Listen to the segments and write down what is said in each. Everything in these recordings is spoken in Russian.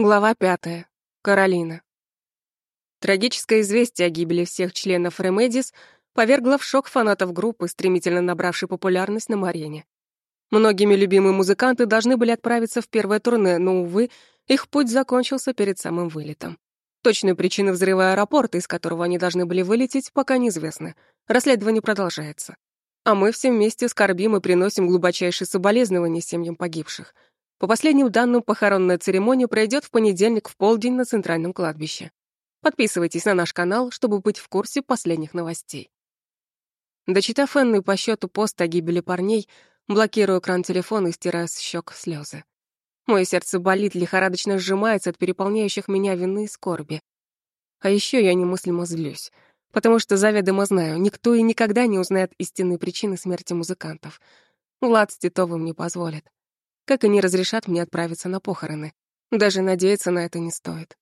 Глава пятая. Каролина. Трагическое известие о гибели всех членов Ремедис повергло в шок фанатов группы, стремительно набравшей популярность на Марене. Многими любимые музыканты должны были отправиться в первое турне, но, увы, их путь закончился перед самым вылетом. Точную причину взрыва аэропорта, из которого они должны были вылететь, пока неизвестно. Расследование продолжается. А мы все вместе скорбим и приносим глубочайшие соболезнования семьям погибших — по последним данным, похоронная церемония пройдет в понедельник в полдень на Центральном кладбище. Подписывайтесь на наш канал, чтобы быть в курсе последних новостей. Дочитав Энны по счету пост о гибели парней, блокирую экран телефона и стираю с щек слезы. Мое сердце болит, лихорадочно сжимается от переполняющих меня вины и скорби. А еще я немыслимо злюсь, потому что заведомо знаю, никто и никогда не узнает истинной причины смерти музыкантов. Влад с Титовым не позволит как и не разрешат мне отправиться на похороны. Даже надеяться на это не стоит.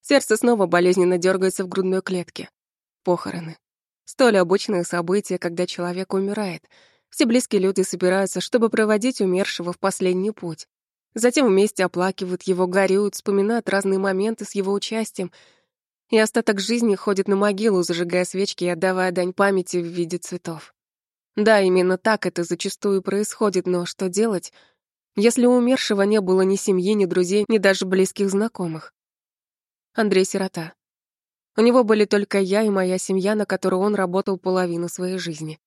Сердце снова болезненно дергается в грудной клетке. Похороны. Столь обычное событие, когда человек умирает. Все близкие люди собираются, чтобы проводить умершего в последний путь. Затем вместе оплакивают его, горюют, вспоминают разные моменты с его участием, и остаток жизни ходит на могилу, зажигая свечки и отдавая дань памяти в виде цветов. Да, именно так это зачастую происходит, но что делать, если у умершего не было ни семьи, ни друзей, ни даже близких знакомых. Андрей сирота. У него были только я и моя семья, на которую он работал половину своей жизни.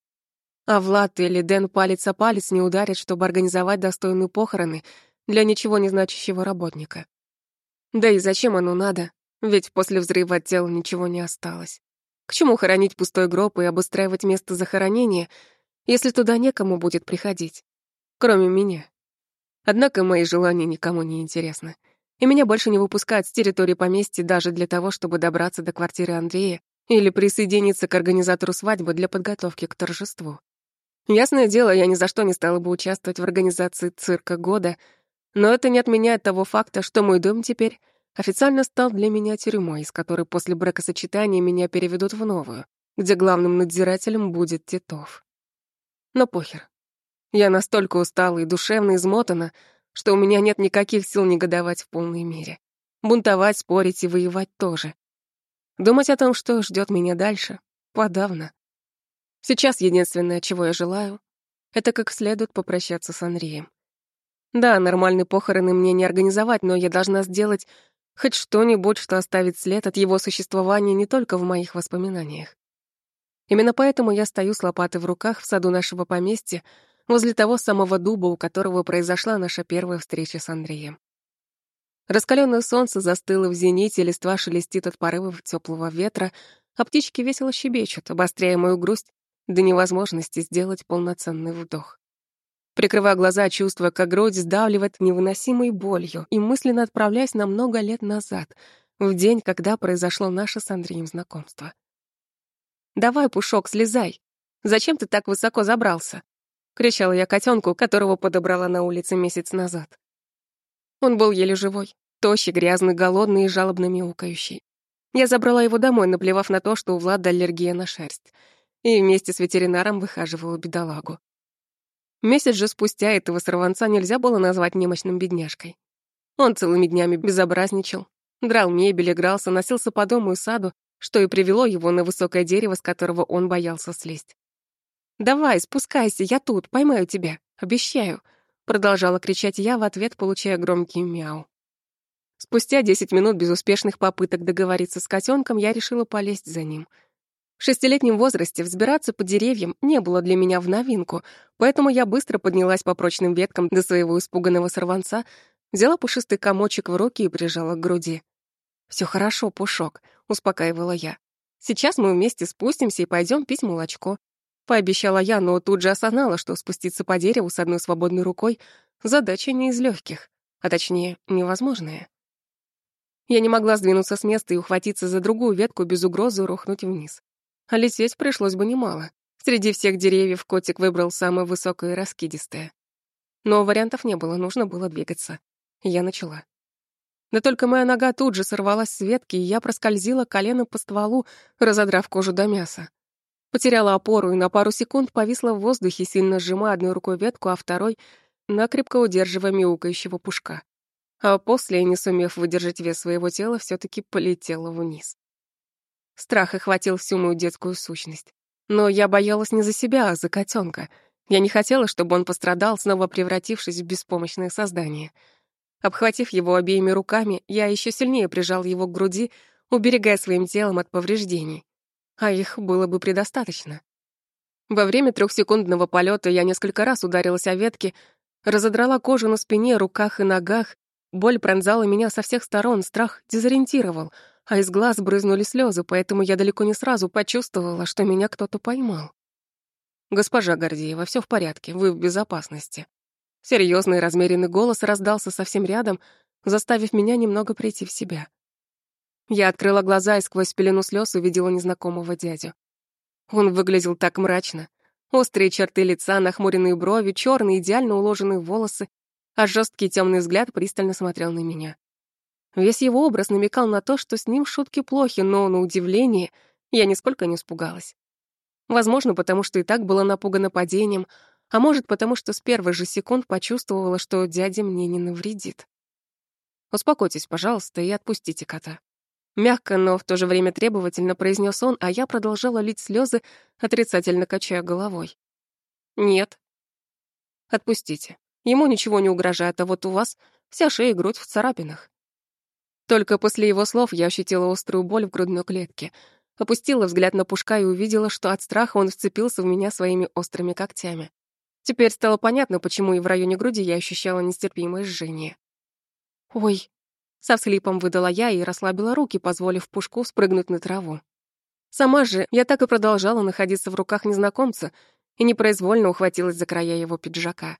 А Влад или Дэн палец о палец не ударят, чтобы организовать достойные похороны для ничего не значащего работника. Да и зачем оно надо? Ведь после взрыва от тела ничего не осталось. К чему хоронить пустой гроб и обустраивать место захоронения, если туда некому будет приходить, кроме меня? Однако мои желания никому не интересны. И меня больше не выпускают с территории поместья даже для того, чтобы добраться до квартиры Андрея или присоединиться к организатору свадьбы для подготовки к торжеству. Ясное дело, я ни за что не стала бы участвовать в организации цирка года, но это не отменяет того факта, что мой дом теперь официально стал для меня тюрьмой, из которой после бракосочетания меня переведут в новую, где главным надзирателем будет Титов. Но похер. Я настолько устала и душевно измотана, что у меня нет никаких сил негодовать в полной мере. Бунтовать, спорить и воевать тоже. Думать о том, что ждет меня дальше, подавно. Сейчас единственное, чего я желаю, это как следует попрощаться с Андреем. Да, нормальные похороны мне не организовать, но я должна сделать хоть что-нибудь, что оставит след от его существования не только в моих воспоминаниях. Именно поэтому я стою с лопатой в руках в саду нашего поместья, возле того самого дуба, у которого произошла наша первая встреча с Андреем. Раскаленное солнце застыло в зените, листва шелестит от порывов теплого ветра, а птички весело щебечут, обостряя мою грусть до невозможности сделать полноценный вдох. Прикрывая глаза, чувствуя, как грудь сдавливает невыносимой болью, и мысленно отправляясь на много лет назад, в день, когда произошло наше с Андреем знакомство. «Давай, Пушок, слезай! Зачем ты так высоко забрался?» — кричала я котенку, которого подобрала на улице месяц назад. Он был еле живой, тощий, грязный, голодный и жалобно мяукающий. Я забрала его домой, наплевав на то, что у Влада аллергия на шерсть, и вместе с ветеринаром выхаживала бедолагу. Месяц же спустя этого сорванца нельзя было назвать немощным бедняжкой. Он целыми днями безобразничал, драл мебель, игрался, носился по дому и саду, что и привело его на высокое дерево, с которого он боялся слезть. «Давай, спускайся, я тут, поймаю тебя, обещаю», продолжала кричать я в ответ, получая громкий мяу. Спустя десять минут безуспешных попыток договориться с котенком, я решила полезть за ним. В шестилетнем возрасте взбираться по деревьям не было для меня в новинку, поэтому я быстро поднялась по прочным веткам до своего испуганного сорванца, взяла пушистый комочек в руки и прижала к груди. Все хорошо, Пушок», — успокаивала я. «Сейчас мы вместе спустимся и пойдем пить молочко. Пообещала я, но тут же осознала, что спуститься по дереву с одной свободной рукой — задача не из легких, а точнее, невозможная. Я не могла сдвинуться с места и ухватиться за другую ветку без угрозы рухнуть вниз. А лететь пришлось бы немало. Среди всех деревьев котик выбрал самое высокое и раскидистое. Но вариантов не было, нужно было двигаться. Я начала. Да только моя нога тут же сорвалась с ветки, и я проскользила коленом по стволу, разодрав кожу до мяса. Потеряла опору и на пару секунд повисла в воздухе, сильно сжимая одной рукой ветку, а второй — накрепко удерживая мяукающего пушка. а после, не сумев выдержать вес своего тела, все таки полетела вниз. Страх охватил всю мою детскую сущность. Но я боялась не за себя, а за котенка. Я не хотела, чтобы он пострадал, снова превратившись в беспомощное создание. Обхватив его обеими руками, я еще сильнее прижал его к груди, уберегая своим телом от повреждений. А их было бы предостаточно. Во время трехсекундного полета я несколько раз ударилась о ветки, разодрала кожу на спине, руках и ногах. Боль пронзала меня со всех сторон, страх дезориентировал, а из глаз брызнули слезы, поэтому я далеко не сразу почувствовала, что меня кто-то поймал. «Госпожа Гордеева, все в порядке, вы в безопасности». Серьезный размеренный голос раздался совсем рядом, заставив меня немного прийти в себя. Я открыла глаза и сквозь пелену слез увидела незнакомого дядю. Он выглядел так мрачно. Острые черты лица, нахмуренные брови, черные идеально уложенные волосы, а жесткий темный взгляд пристально смотрел на меня. Весь его образ намекал на то, что с ним шутки плохи, но, на удивление, я нисколько не испугалась. Возможно, потому что и так была напугана падением, а может, потому что с первых же секунд почувствовала, что дядя мне не навредит. «Успокойтесь, пожалуйста, и отпустите кота». Мягко, но в то же время требовательно произнес он, а я продолжала лить слезы, отрицательно качая головой. «Нет». «Отпустите. Ему ничего не угрожает, а вот у вас вся шея и грудь в царапинах». Только после его слов я ощутила острую боль в грудной клетке, опустила взгляд на Пушка и увидела, что от страха он вцепился в меня своими острыми когтями. Теперь стало понятно, почему и в районе груди я ощущала нестерпимое жжение. «Ой», со всхлипом выдала я и расслабила руки, позволив Пушку спрыгнуть на траву. Сама же я так и продолжала находиться в руках незнакомца и непроизвольно ухватилась за края его пиджака.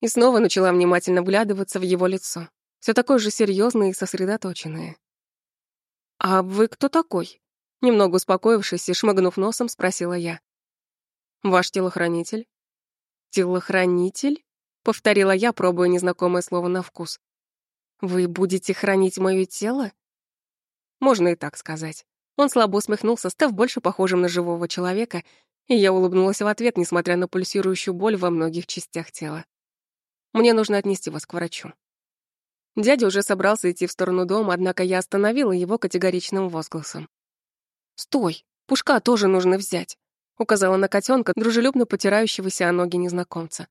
И снова начала внимательно вглядываться в его лицо, все такое же серьезное и сосредоточенное. «А вы кто такой?» Немного успокоившись и шмыгнув носом, спросила я. «Ваш телохранитель?» «Телохранитель?» — повторила я, пробуя незнакомое слово на вкус. Вы будете хранить моё тело? Можно и так сказать. Он слабо усмехнулся, став больше похожим на живого человека, и я улыбнулась в ответ, несмотря на пульсирующую боль во многих частях тела. Мне нужно отнести вас к врачу. Дядя уже собрался идти в сторону дома, однако я остановила его категоричным возгласом. «Стой! Пушка тоже нужно взять!» указала на котенка, дружелюбно потирающегося о ноги незнакомца.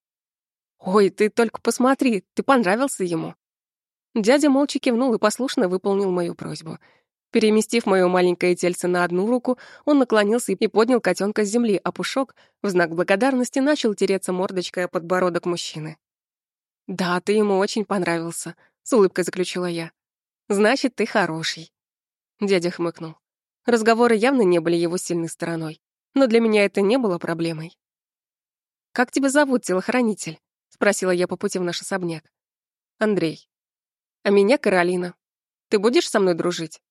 «Ой, ты только посмотри, ты понравился ему!» Дядя молча кивнул и послушно выполнил мою просьбу. Переместив моё маленькое тельце на одну руку, он наклонился и поднял котенка с земли, а Пушок в знак благодарности начал тереться мордочкой о подбородок мужчины. «Да, ты ему очень понравился», — с улыбкой заключила я. «Значит, ты хороший». Дядя хмыкнул. Разговоры явно не были его сильной стороной, но для меня это не было проблемой. «Как тебя зовут, телохранитель?» — спросила я по пути в наш особняк. «Андрей», а меня Каролина. Ты будешь со мной дружить?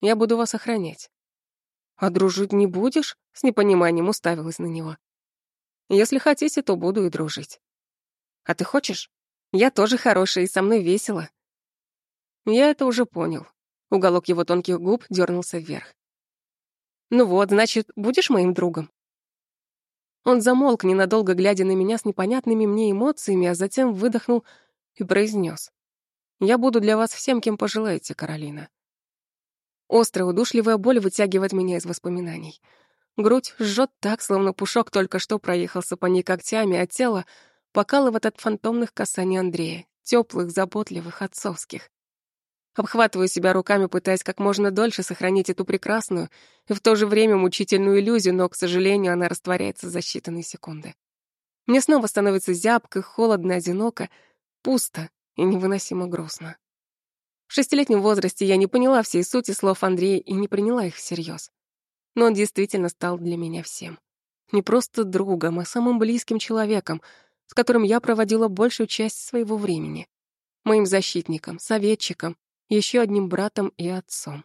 Я буду вас охранять. А дружить не будешь? С непониманием уставилась на него. Если хотите, то буду и дружить. А ты хочешь? Я тоже хорошая и со мной весело. Я это уже понял. Уголок его тонких губ дернулся вверх. Ну вот, значит, будешь моим другом? Он замолк, ненадолго глядя на меня с непонятными мне эмоциями, а затем выдохнул и произнес: я буду для вас всем, кем пожелаете, Каролина. Острая, удушливая боль вытягивает меня из воспоминаний. Грудь жжет так, словно пушок только что проехался по ней когтями, а тело покалывает от фантомных касаний Андрея, теплых, заботливых, отцовских. Обхватываю себя руками, пытаясь как можно дольше сохранить эту прекрасную и в то же время мучительную иллюзию, но, к сожалению, она растворяется за считанные секунды. Мне снова становится зябко, холодно, одиноко, пусто, и невыносимо грустно. В шестилетнем возрасте я не поняла всей сути слов Андрея и не приняла их всерьез. Но он действительно стал для меня всем. Не просто другом, а самым близким человеком, с которым я проводила большую часть своего времени. Моим защитником, советчиком, еще одним братом и отцом.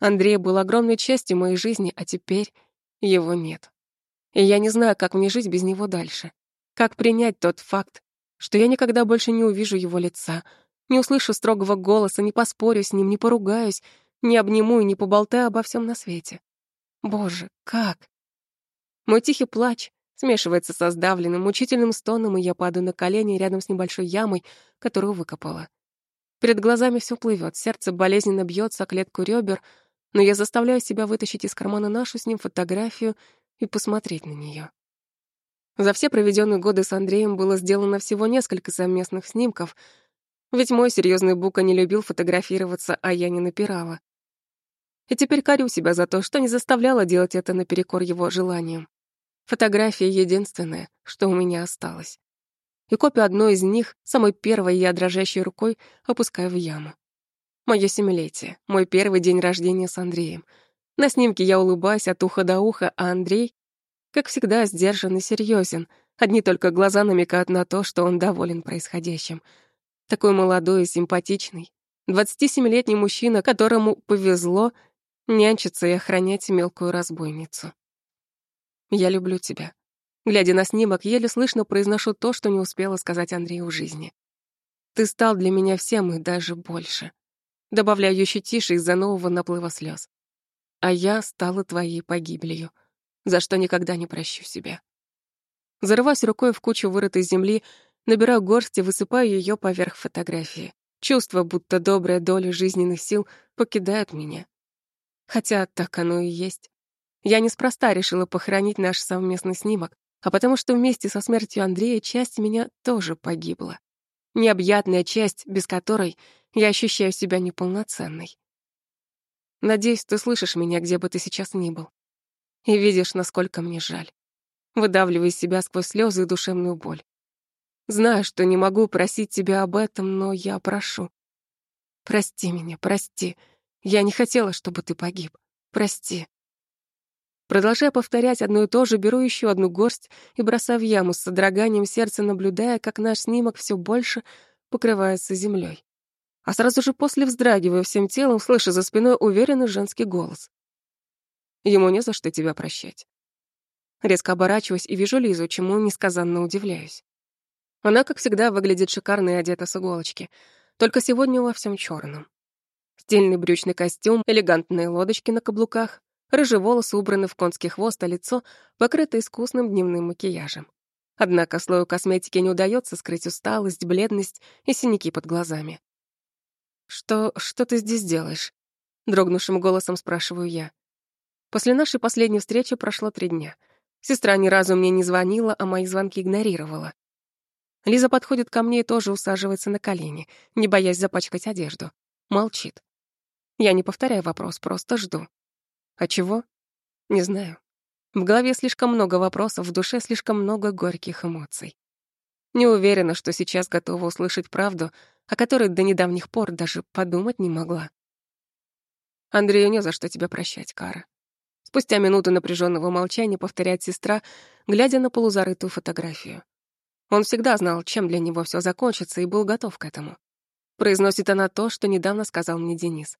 Андрей был огромной частью моей жизни, а теперь его нет. И я не знаю, как мне жить без него дальше. Как принять тот факт, что я никогда больше не увижу его лица, не услышу строгого голоса, не поспорю с ним, не поругаюсь, не обниму и не поболтаю обо всем на свете. Боже, как? Мой тихий плач, смешивается со сдавленным, мучительным стоном, и я падаю на колени рядом с небольшой ямой, которую выкопала. Перед глазами все плывет, сердце болезненно бьется о клетку ребер, но я заставляю себя вытащить из кармана нашу с ним фотографию и посмотреть на нее. За все проведенные годы с Андреем было сделано всего несколько совместных снимков, ведь мой серьезный Бука не любил фотографироваться, а я не напирала. И теперь корю себя за то, что не заставляла делать это наперекор его желаниям. Фотография единственная, что у меня осталось. И копию одной из них, самой первой я дрожащей рукой, опускаю в яму. Моё семилетие, мой первый день рождения с Андреем. На снимке я улыбаюсь от уха до уха, а Андрей, как всегда, сдержан и серьезен. Одни только глаза намекают на то, что он доволен происходящим. Такой молодой и симпатичный. 27-летний мужчина, которому повезло нянчиться и охранять мелкую разбойницу. «Я люблю тебя». Глядя на снимок, еле слышно произношу то, что не успела сказать Андрею в жизни. «Ты стал для меня всем и даже больше». Добавляю еще тише из-за нового наплыва слез. А я стала твоей погибелью, за что никогда не прощу себя. Зарываюсь рукой в кучу вырытой земли, набираю горсть и высыпаю ее поверх фотографии. Чувство, будто добрая доля жизненных сил покидает меня. Хотя так оно и есть. Я неспроста решила похоронить наш совместный снимок, а потому что вместе со смертью Андрея часть меня тоже погибла. Необъятная часть, без которой я ощущаю себя неполноценной. Надеюсь, ты слышишь меня, где бы ты сейчас ни был. И видишь, насколько мне жаль. Выдавливая из себя сквозь слезы и душевную боль. Знаю, что не могу просить тебя об этом, но я прошу. Прости меня, прости. Я не хотела, чтобы ты погиб. Прости. Продолжая повторять одно и то же, беру еще одну горсть и бросаю в яму с содроганием сердца, наблюдая, как наш снимок все больше покрывается землей. А сразу же после вздрагиваю всем телом, слыша за спиной уверенный женский голос. Ему не за что тебя прощать. Резко оборачиваюсь и вижу Лизу, чему несказанно удивляюсь. Она, как всегда, выглядит шикарно и одета с иголочки, только сегодня во всем черном. Стильный брючный костюм, элегантные лодочки на каблуках, Рыжие волосы убраны в конский хвост, а лицо покрыто искусным дневным макияжем. Однако слою косметики не удается скрыть усталость, бледность и синяки под глазами. «Что... что ты здесь делаешь?» — дрогнувшим голосом спрашиваю я. После нашей последней встречи прошло три дня. Сестра ни разу мне не звонила, а мои звонки игнорировала. Лиза подходит ко мне и тоже усаживается на колени, не боясь запачкать одежду. Молчит. Я не повторяю вопрос, просто жду. А чего? Не знаю. В голове слишком много вопросов, в душе слишком много горьких эмоций. Не уверена, что сейчас готова услышать правду, о которой до недавних пор даже подумать не могла. Андрею не за что тебя прощать, Кара. Спустя минуту напряженного молчания повторяет сестра, глядя на полузарытую фотографию. Он всегда знал, чем для него все закончится, и был готов к этому. Произносит она то, что недавно сказал мне Денис.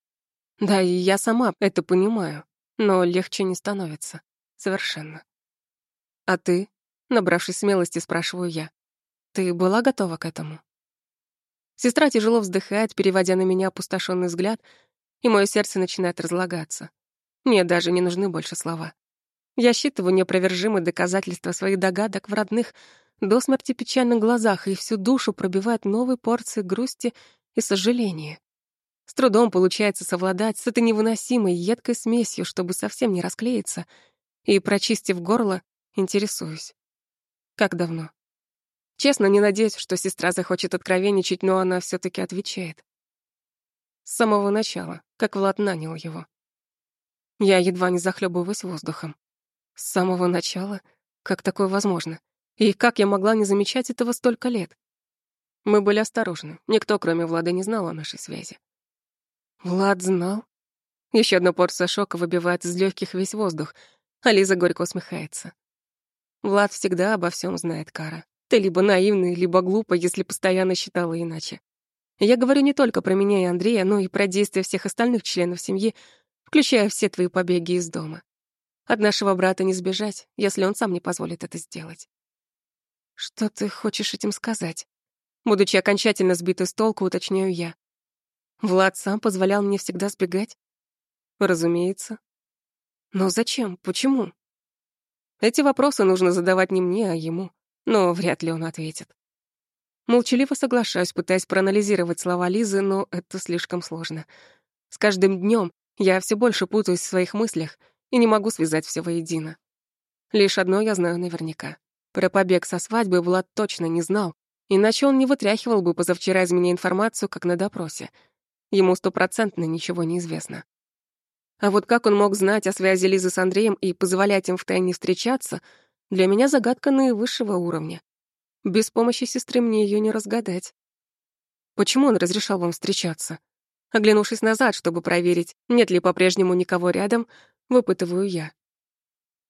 Да, и я сама это понимаю но легче не становится. Совершенно. А ты? Набравшись смелости, спрашиваю я. Ты была готова к этому? Сестра тяжело вздыхает, переводя на меня опустошенный взгляд, и мое сердце начинает разлагаться. Мне даже не нужны больше слова. Я считываю неопровержимые доказательства своих догадок в родных, до смерти печальных глазах, и всю душу пробивает новой порции грусти и сожаления. С трудом получается совладать с этой невыносимой едкой смесью, чтобы совсем не расклеиться, и, прочистив горло, интересуюсь. Как давно? Честно, не надеюсь, что сестра захочет откровенничать, но она все таки отвечает. С самого начала, как Влад нанял его. Я едва не захлебываюсь воздухом. С самого начала? Как такое возможно? И как я могла не замечать этого столько лет? Мы были осторожны. Никто, кроме Влада, не знал о нашей связи. Влад знал? Еще одна порция шока выбивает из легких весь воздух, а горько усмехается. Влад всегда обо всем знает, Кара. Ты либо наивный, либо глупа, если постоянно считала иначе. Я говорю не только про меня и Андрея, но и про действия всех остальных членов семьи, включая все твои побеги из дома. От нашего брата не сбежать, если он сам не позволит это сделать. Что ты хочешь этим сказать? Будучи окончательно сбитой с толку, уточняю я. Влад сам позволял мне всегда сбегать? Разумеется. Но зачем? Почему? Эти вопросы нужно задавать не мне, а ему, но вряд ли он ответит. Молчаливо соглашаюсь, пытаясь проанализировать слова Лизы, но это слишком сложно. С каждым днем я все больше путаюсь в своих мыслях и не могу связать все воедино. Лишь одно я знаю наверняка. Про побег со свадьбы Влад точно не знал, иначе он не вытряхивал бы позавчера из меня информацию, как на допросе. Ему стопроцентно ничего не известно. А вот как он мог знать о связи Лизы с Андреем и позволять им втайне встречаться, для меня загадка наивысшего уровня. Без помощи сестры мне ее не разгадать. Почему он разрешал вам встречаться? Оглянувшись назад, чтобы проверить, нет ли по-прежнему никого рядом, выпытываю я.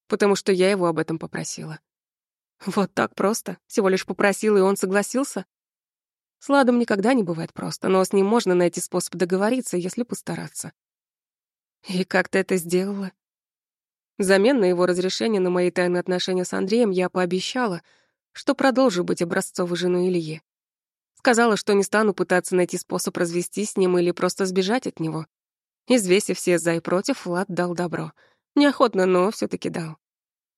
Потому что я его об этом попросила. Вот так просто. Всего лишь попросила, и он согласился. С Ладом никогда не бывает просто, но с ним можно найти способ договориться, если постараться. И как ты это сделала? Взамен на его разрешение на мои тайные отношения с Андреем я пообещала, что продолжу быть образцовой женой Ильи. Сказала, что не стану пытаться найти способ развестись с ним или просто сбежать от него. Извесив все за и против, Влад дал добро. Неохотно, но все таки дал.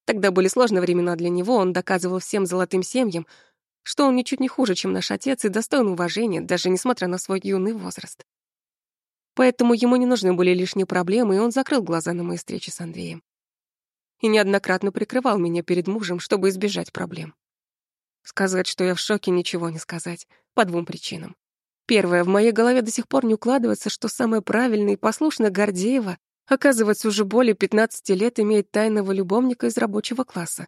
Тогда были сложные времена для него, он доказывал всем золотым семьям, что он ничуть не хуже, чем наш отец, и достоин уважения, даже несмотря на свой юный возраст. Поэтому ему не нужны были лишние проблемы, и он закрыл глаза на мои встречи с Андреем. И неоднократно прикрывал меня перед мужем, чтобы избежать проблем. Сказать, что я в шоке, ничего не сказать. По двум причинам. Первое, в моей голове до сих пор не укладывается, что самое правильное и послушное Гордеева, оказывается, уже более 15 лет имеет тайного любовника из рабочего класса.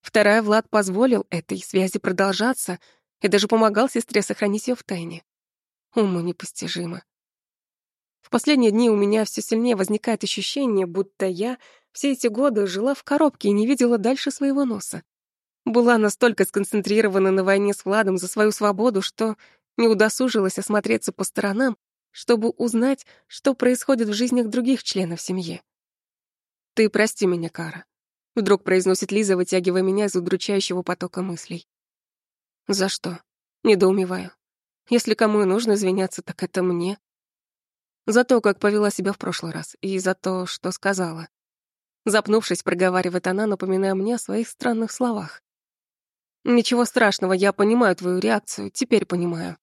Вторая, Влад позволил этой связи продолжаться и даже помогал сестре сохранить ее в тайне. Уму непостижимо. В последние дни у меня все сильнее возникает ощущение, будто я все эти годы жила в коробке и не видела дальше своего носа. Была настолько сконцентрирована на войне с Владом за свою свободу, что не удосужилась осмотреться по сторонам, чтобы узнать, что происходит в жизнях других членов семьи. «Ты прости меня, Кара», — вдруг произносит Лиза, вытягивая меня из удручающего потока мыслей. «За что?» — недоумеваю. «Если кому и нужно извиняться, так это мне. За то, как повела себя в прошлый раз, и за то, что сказала. Запнувшись, проговаривает она, напоминая мне о своих странных словах. «Ничего страшного, я понимаю твою реакцию, теперь понимаю».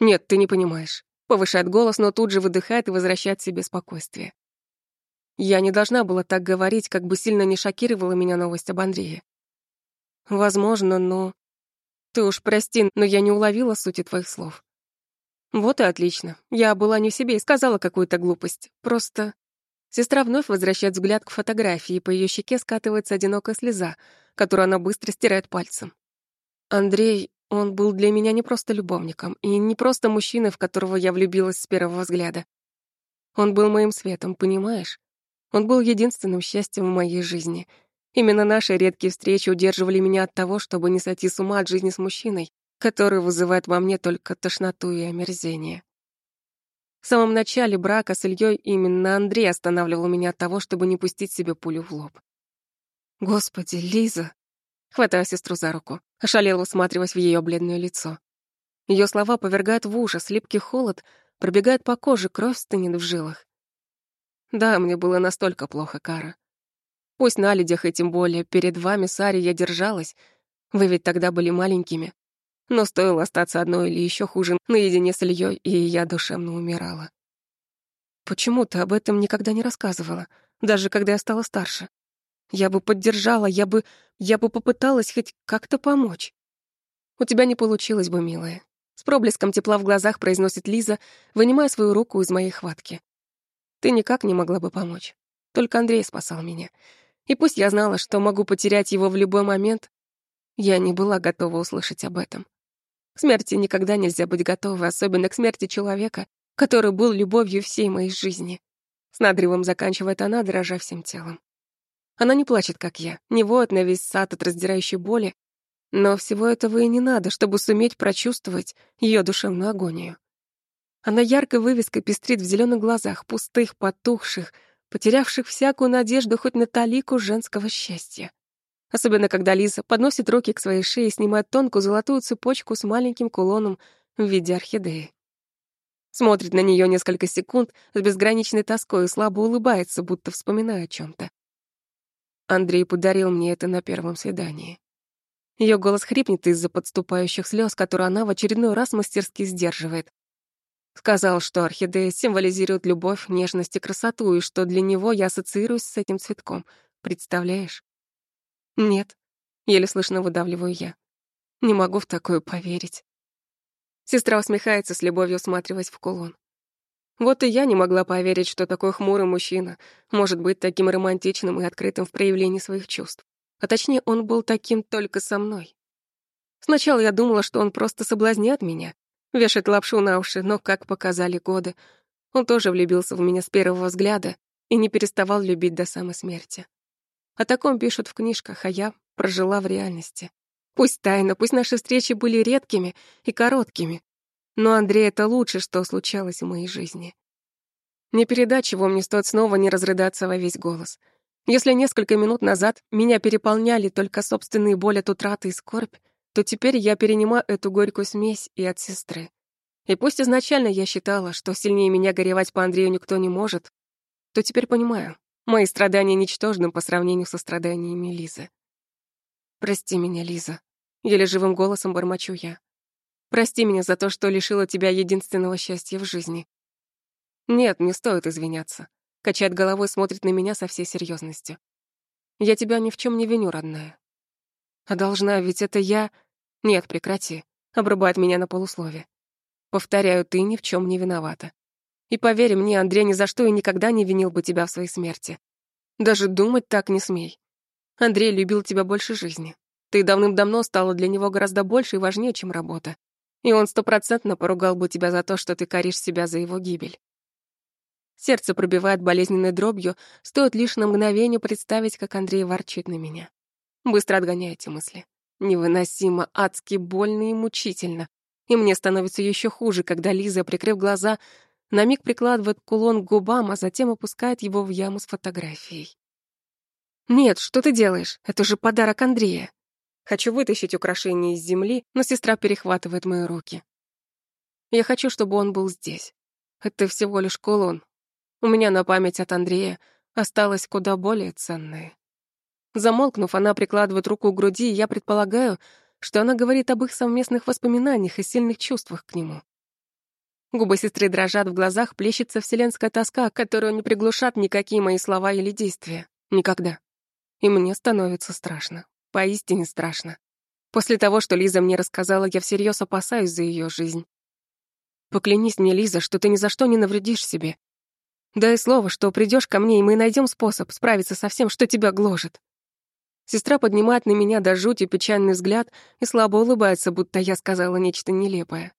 «Нет, ты не понимаешь», — повышает голос, но тут же выдыхает и возвращает себе спокойствие. Я не должна была так говорить, как бы сильно не шокировала меня новость об Андрее. Возможно, но... Ты уж прости, но я не уловила сути твоих слов. Вот и отлично. Я была не в себе и сказала какую-то глупость. Просто... Сестра вновь возвращает взгляд к фотографии, и по ее щеке скатывается одинокая слеза, которую она быстро стирает пальцем. Андрей, он был для меня не просто любовником и не просто мужчиной, в которого я влюбилась с первого взгляда. Он был моим светом, понимаешь? Он был единственным счастьем в моей жизни. Именно наши редкие встречи удерживали меня от того, чтобы не сойти с ума от жизни с мужчиной, который вызывает во мне только тошноту и омерзение. В самом начале брака с Ильей именно Андрей останавливал меня от того, чтобы не пустить себе пулю в лоб. «Господи, Лиза!» Хватаю сестру за руку, ошалела, всматриваясь в ее бледное лицо. Ее слова повергают в ужас, липкий холод, пробегает по коже, кровь стынет в жилах. Да, мне было настолько плохо, Кара. Пусть на ледях и тем более перед вами, Сари, я держалась. Вы ведь тогда были маленькими. Но стоило остаться одной или еще хуже, наедине с Ильей, и я душевно умирала. Почему ты об этом никогда не рассказывала, даже когда я стала старше? Я бы поддержала, я бы... я бы попыталась хоть как-то помочь. У тебя не получилось бы, милая. С проблеском тепла в глазах произносит Лиза, вынимая свою руку из моей хватки. Ты никак не могла бы помочь. Только Андрей спасал меня. И пусть я знала, что могу потерять его в любой момент, я не была готова услышать об этом. К смерти никогда нельзя быть готовой, особенно к смерти человека, который был любовью всей моей жизни. С надрывом заканчивает она, дрожа всем телом. Она не плачет, как я, не воет на весь сад от раздирающей боли, но всего этого и не надо, чтобы суметь прочувствовать ее душевную агонию. Она яркой вывеской пестрит в зеленых глазах, пустых, потухших, потерявших всякую надежду хоть на талику женского счастья. Особенно, когда Лиза подносит руки к своей шее и снимает тонкую золотую цепочку с маленьким кулоном в виде орхидеи. Смотрит на нее несколько секунд с безграничной тоской и слабо улыбается, будто вспоминая о чем то Андрей подарил мне это на первом свидании. Ее голос хрипнет из-за подступающих слез, которые она в очередной раз мастерски сдерживает. Сказал, что орхидея символизирует любовь, нежность и красоту, и что для него я ассоциируюсь с этим цветком. Представляешь? Нет. Еле слышно выдавливаю я. Не могу в такое поверить. Сестра усмехается с любовью, усматриваясь в кулон. Вот и я не могла поверить, что такой хмурый мужчина может быть таким романтичным и открытым в проявлении своих чувств. А точнее, он был таким только со мной. Сначала я думала, что он просто соблазняет меня, вешает лапшу на уши, но, как показали годы, он тоже влюбился в меня с первого взгляда и не переставал любить до самой смерти. О таком пишут в книжках, а я прожила в реальности. Пусть тайно, пусть наши встречи были редкими и короткими, но Андрей — это лучше, что случалось в моей жизни. Не передать, чего мне стоит снова не разрыдаться во весь голос. Если несколько минут назад меня переполняли только собственные боли от утраты и скорбь, то теперь я перенимаю эту горькую смесь и от сестры. И пусть изначально я считала, что сильнее меня горевать по Андрею никто не может, то теперь понимаю, мои страдания ничтожны по сравнению со страданиями Лизы. «Прости меня, Лиза», — еле живым голосом бормочу я. «Прости меня за то, что лишила тебя единственного счастья в жизни». «Нет, не стоит извиняться», — качает головой, смотрит на меня со всей серьезностью. «Я тебя ни в чем не виню, родная». «А должна, ведь это я...» «Нет, прекрати», — обрубает меня на полуслове. «Повторяю, ты ни в чем не виновата. И поверь мне, Андрей ни за что и никогда не винил бы тебя в своей смерти. Даже думать так не смей. Андрей любил тебя больше жизни. Ты давным-давно стала для него гораздо больше и важнее, чем работа. И он стопроцентно поругал бы тебя за то, что ты коришь себя за его гибель. Сердце пробивает болезненной дробью, стоит лишь на мгновение представить, как Андрей ворчит на меня. Быстро отгоняю эти мысли. Невыносимо, адски больно и мучительно. И мне становится еще хуже, когда Лиза, прикрыв глаза, на миг прикладывает кулон к губам, а затем опускает его в яму с фотографией. «Нет, что ты делаешь? Это же подарок Андрея». Хочу вытащить украшение из земли, но сестра перехватывает мои руки. Я хочу, чтобы он был здесь. Это всего лишь кулон. У меня на память от Андрея осталось куда более ценное. Замолкнув, она прикладывает руку к груди, и я предполагаю, что она говорит об их совместных воспоминаниях и сильных чувствах к нему. Губы сестры дрожат, в глазах плещется вселенская тоска, которую не приглушат никакие мои слова или действия. Никогда. И мне становится страшно. Поистине страшно. После того, что Лиза мне рассказала, я всерьез опасаюсь за ее жизнь. Поклянись мне, Лиза, что ты ни за что не навредишь себе. Дай слово, что придешь ко мне, и мы найдем способ справиться со всем, что тебя гложет. Сестра поднимает на меня до жути печальный взгляд и слабо улыбается, будто я сказала нечто нелепое.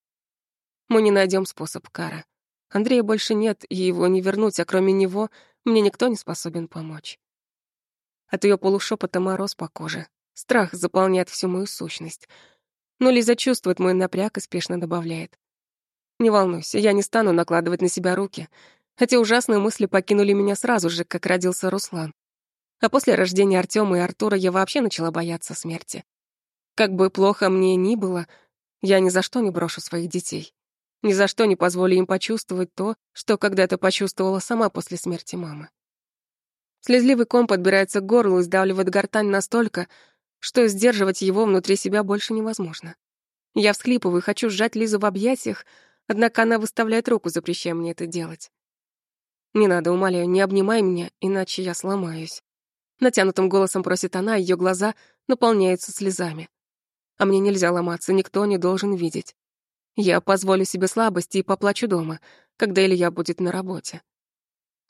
Мы не найдем способ, Кара. Андрея больше нет, и его не вернуть, а кроме него мне никто не способен помочь. От ее полушепота мороз по коже. Страх заполняет всю мою сущность. Но Лиза чувствует мой напряг и спешно добавляет. «Не волнуйся, я не стану накладывать на себя руки. Эти ужасные мысли покинули меня сразу же, как родился Руслан. А после рождения Артема и Артура я вообще начала бояться смерти. Как бы плохо мне ни было, я ни за что не брошу своих детей. Ни за что не позволю им почувствовать то, что когда-то почувствовала сама после смерти мамы. Слезливый ком подбирается к горлу и сдавливает гортань настолько, что сдерживать его внутри себя больше невозможно. Я всхлипываю, хочу сжать Лизу в объятиях, однако она выставляет руку, запрещая мне это делать. «Не надо, умоляю, не обнимай меня, иначе я сломаюсь». Натянутым голосом просит она, ее глаза наполняются слезами. А мне нельзя ломаться, никто не должен видеть. Я позволю себе слабости и поплачу дома, когда Илья будет на работе.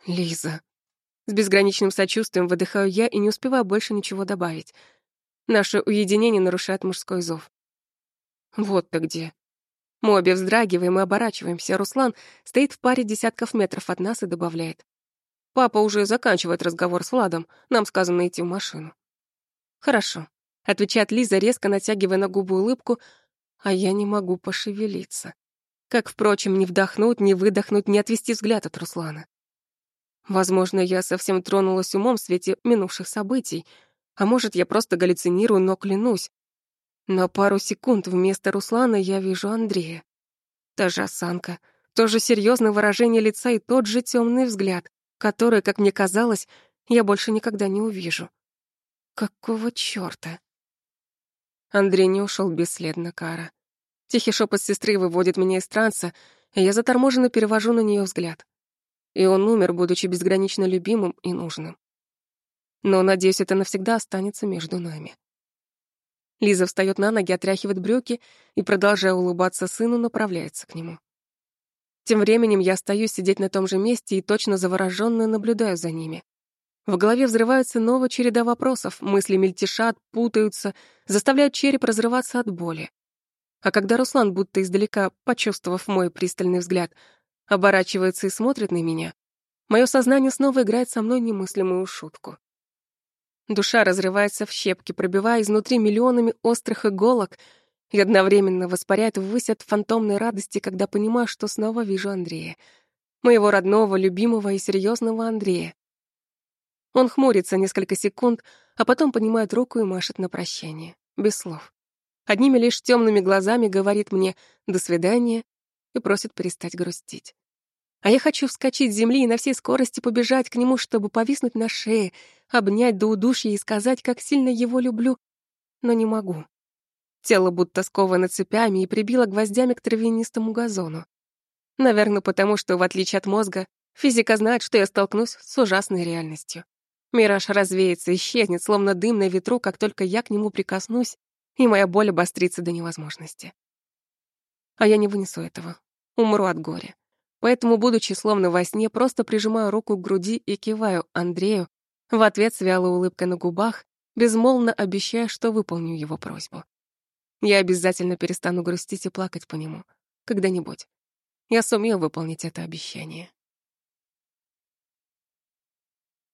Лиза. С безграничным сочувствием выдыхаю я и не успеваю больше ничего добавить. Наше уединение нарушает мужской зов. Вот ты где. Мы обе вздрагиваем и оборачиваемся. Руслан стоит в паре десятков метров от нас и добавляет. Папа уже заканчивает разговор с Владом. Нам сказано идти в машину. Хорошо. Отвечает Лиза, резко натягивая на губы улыбку, а я не могу пошевелиться. Как, впрочем, не вдохнуть, не выдохнуть, не отвести взгляд от Руслана. Возможно, я совсем тронулась умом в свете минувших событий, а может, я просто галлюцинирую, но клянусь. На пару секунд вместо Руслана я вижу Андрея. Та же осанка, то же серьезное выражение лица и тот же темный взгляд, который, как мне казалось, я больше никогда не увижу. Какого чёрта? Андрей не ушел бесследно, Кара. Тихий шепот сестры выводит меня из транса, и я заторможенно перевожу на нее взгляд. И он умер, будучи безгранично любимым и нужным. Но, надеюсь, это навсегда останется между нами. Лиза встает на ноги, отряхивает брюки и, продолжая улыбаться сыну, направляется к нему. Тем временем я остаюсь сидеть на том же месте и точно заворожённо наблюдаю за ними. В голове взрывается новая череда вопросов, мысли мельтешат, путаются, заставляют череп разрываться от боли. А когда Руслан, будто издалека, почувствовав мой пристальный взгляд, оборачивается и смотрит на меня, мое сознание снова играет со мной немыслимую шутку. Душа разрывается в щепки, пробивая изнутри миллионами острых иголок и одновременно воспаряет ввысь от фантомной радости, когда понимаю, что снова вижу Андрея. Моего родного, любимого и серьезного Андрея. Он хмурится несколько секунд, а потом поднимает руку и машет на прощание, без слов. Одними лишь темными глазами говорит мне «до свидания» и просит перестать грустить. А я хочу вскочить с земли и на всей скорости побежать к нему, чтобы повиснуть на шее, обнять до удушья и сказать, как сильно его люблю, но не могу. Тело будто сковано цепями и прибило гвоздями к травянистому газону. Наверное, потому что, в отличие от мозга, физика знает, что я столкнусь с ужасной реальностью. Мираж развеется, исчезнет, словно дым на ветру, как только я к нему прикоснусь, и моя боль обострится до невозможности. А я не вынесу этого. Умру от горя. Поэтому, будучи словно во сне, просто прижимаю руку к груди и киваю Андрею, в ответ с вялой улыбкой на губах, безмолвно обещая, что выполню его просьбу. Я обязательно перестану грустить и плакать по нему. Когда-нибудь. Я сумею выполнить это обещание.